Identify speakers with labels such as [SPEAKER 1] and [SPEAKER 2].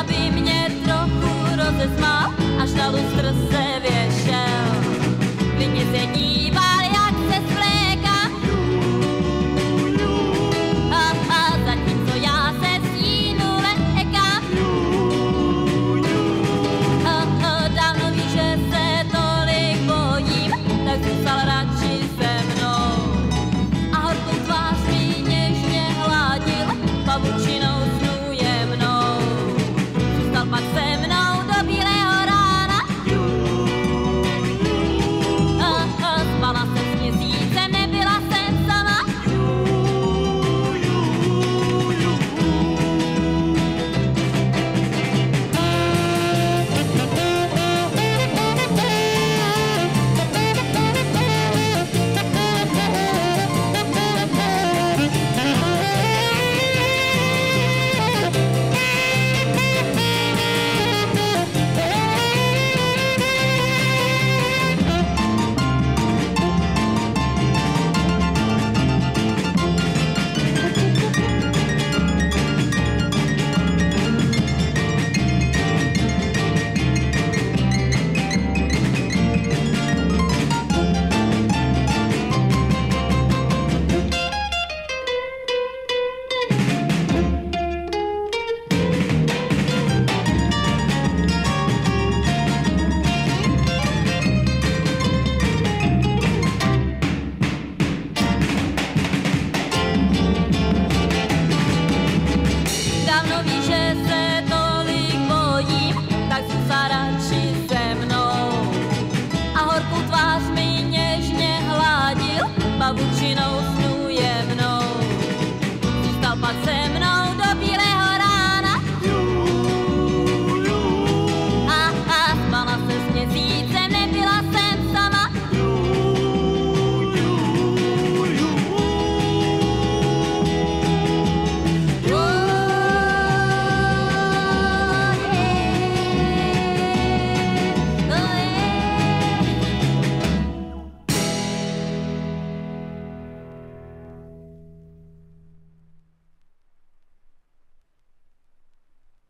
[SPEAKER 1] aby mě trochu rozesmál, až na lustr se you know